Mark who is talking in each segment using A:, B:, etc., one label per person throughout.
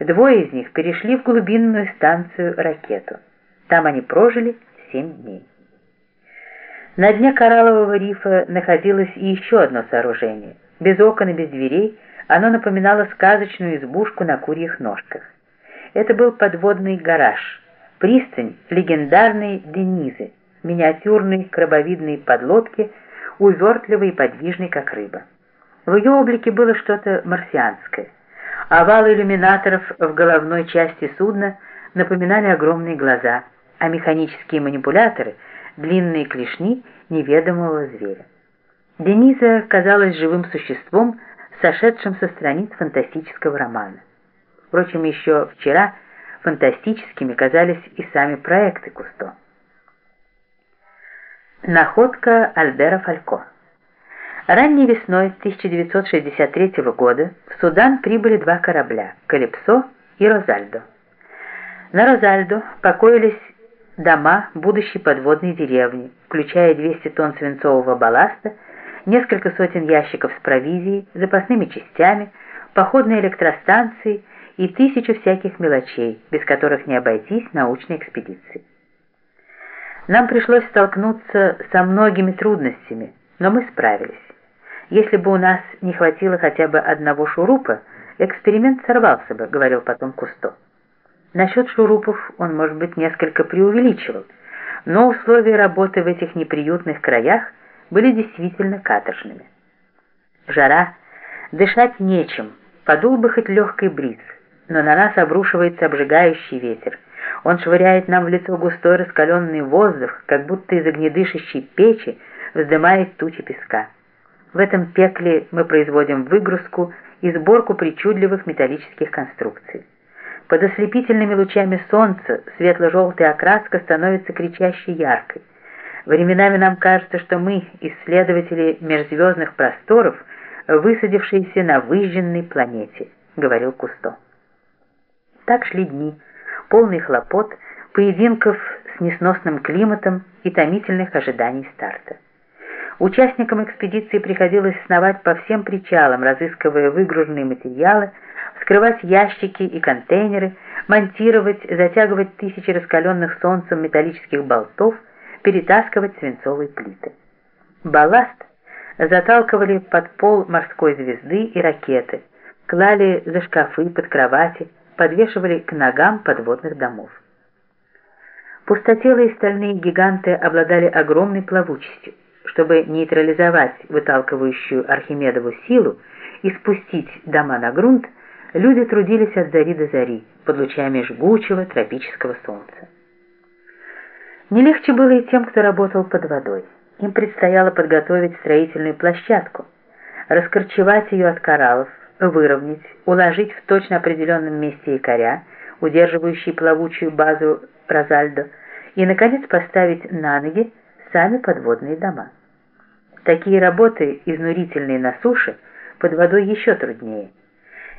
A: Двое из них перешли в глубинную станцию «Ракету». Там они прожили семь дней. На дне кораллового рифа находилось и еще одно сооружение. Без окон и без дверей оно напоминало сказочную избушку на курьих ножках. Это был подводный гараж, пристань легендарной Денизы, миниатюрной крабовидной подлодки, увертливой и подвижной, как рыба. В ее облике было что-то марсианское. Овалы иллюминаторов в головной части судна напоминали огромные глаза, а механические манипуляторы — длинные клешни неведомого зверя. Дениза казалась живым существом, сошедшим со страниц фантастического романа. Впрочем, еще вчера фантастическими казались и сами проекты Кусто. Находка Альбера Фалько Ранней весной 1963 года в Судан прибыли два корабля «Калипсо» и «Розальдо». На «Розальдо» покоились дома будущей подводной деревни, включая 200 тонн свинцового балласта, несколько сотен ящиков с провизией, запасными частями, походные электростанции и тысячу всяких мелочей, без которых не обойтись научной экспедиции. Нам пришлось столкнуться со многими трудностями, но мы справились. Если бы у нас не хватило хотя бы одного шурупа, эксперимент сорвался бы, говорил потом Кусто. Насчет шурупов он, может быть, несколько преувеличивал, но условия работы в этих неприютных краях были действительно каторжными. Жара, дышать нечем, подул бы хоть легкий бриз, но на нас обрушивается обжигающий ветер. Он швыряет нам в лицо густой раскаленный воздух, как будто из огнедышащей печи вздымает тучи песка. В этом пекле мы производим выгрузку и сборку причудливых металлических конструкций. Под ослепительными лучами солнца светло-желтая окраска становится кричащей яркой. Временами нам кажется, что мы, исследователи межзвездных просторов, высадившиеся на выжженной планете, говорил Кусто. Так шли дни, полный хлопот, поединков с несносным климатом и томительных ожиданий старта. Участникам экспедиции приходилось сновать по всем причалам, разыскивая выгруженные материалы, вскрывать ящики и контейнеры, монтировать, затягивать тысячи раскаленных солнцем металлических болтов, перетаскивать свинцовые плиты. Балласт заталкивали под пол морской звезды и ракеты, клали за шкафы, под кровати, подвешивали к ногам подводных домов. Пустотелые стальные гиганты обладали огромной плавучестью чтобы нейтрализовать выталкивающую Архимедову силу и спустить дома на грунт, люди трудились от зари до зари под лучами жгучего тропического солнца. Не легче было и тем, кто работал под водой. Им предстояло подготовить строительную площадку, раскорчевать ее от кораллов, выровнять, уложить в точно определенном месте якоря, удерживающие плавучую базу Розальдо, и, наконец, поставить на ноги сами подводные дома. Такие работы, изнурительные на суше, под водой еще труднее.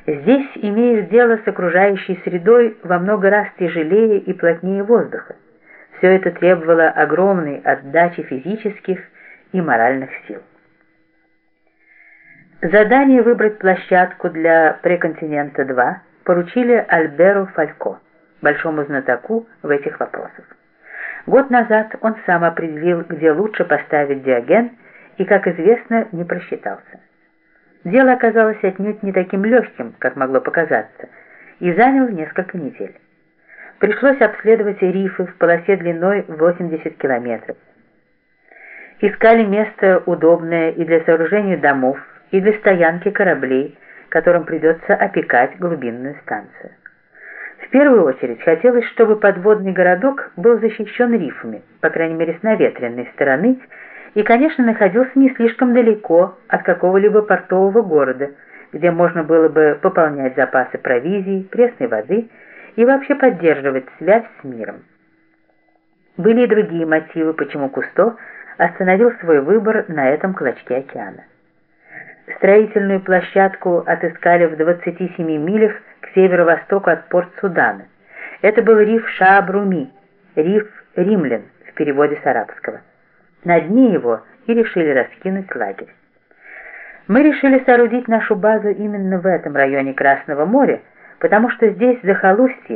A: Здесь имеешь дело с окружающей средой во много раз тяжелее и плотнее воздуха. Все это требовало огромной отдачи физических и моральных сил. Задание выбрать площадку для Преконтинента-2 поручили Альберу Фалько, большому знатоку в этих вопросах. Год назад он сам определил, где лучше поставить диаген и, как известно, не просчитался. Дело оказалось отнюдь не таким легким, как могло показаться, и заняло несколько недель. Пришлось обследовать рифы в полосе длиной 80 километров. Искали место удобное и для сооружения домов, и для стоянки кораблей, которым придется опекать глубинную станцию. В первую очередь хотелось, чтобы подводный городок был защищен рифами, по крайней мере с наветренной стороны, и, конечно, находился не слишком далеко от какого-либо портового города, где можно было бы пополнять запасы провизии, пресной воды и вообще поддерживать связь с миром. Были и другие мотивы, почему Кусто остановил свой выбор на этом клочке океана. Строительную площадку отыскали в 27 милях к северо-востоку от порт Судана. Это был риф Шаабруми, риф Римлян в переводе с арабского. На дне его и решили раскинуть лагерь. Мы решили соорудить нашу базу именно в этом районе Красного моря, потому что здесь захолустье,